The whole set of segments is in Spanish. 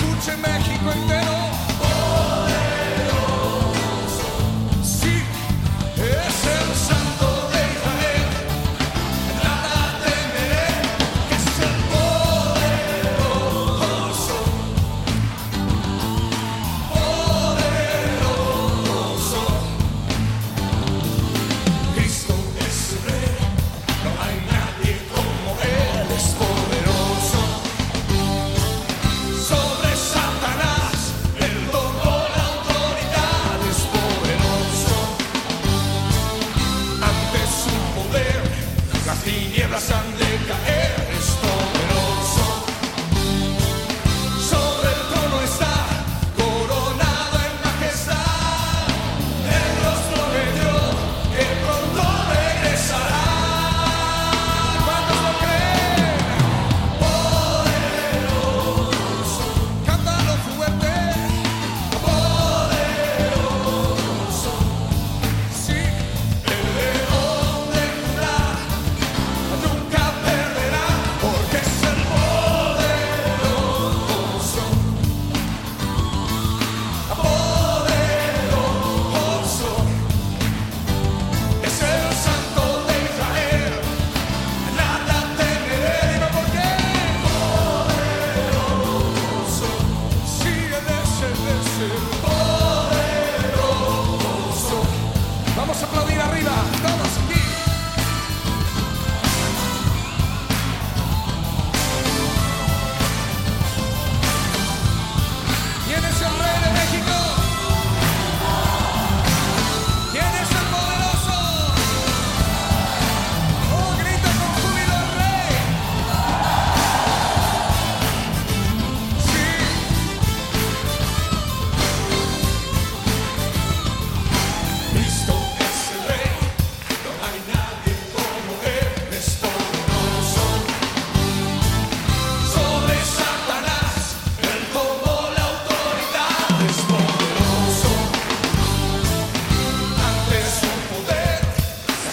escuche México entero. la sangre.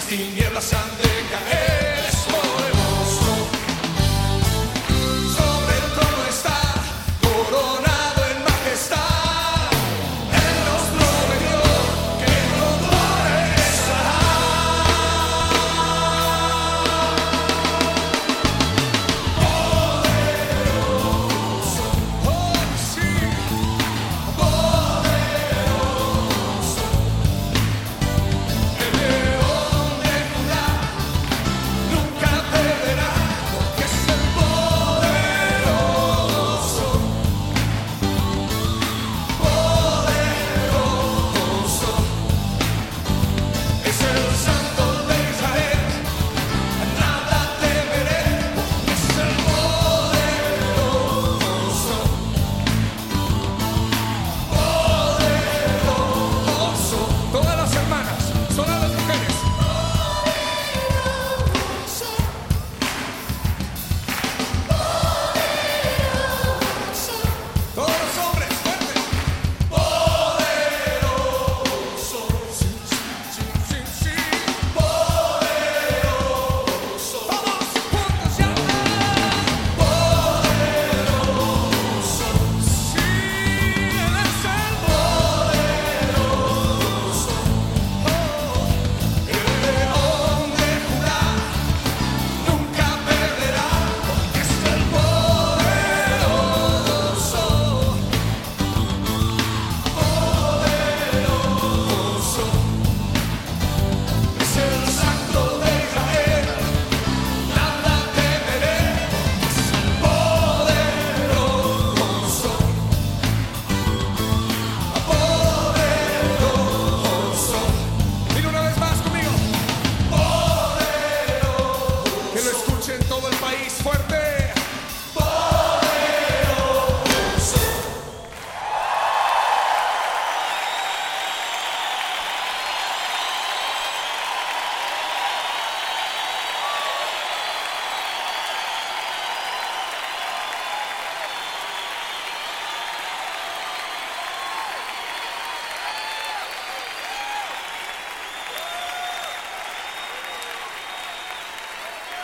tinieblas han de caer.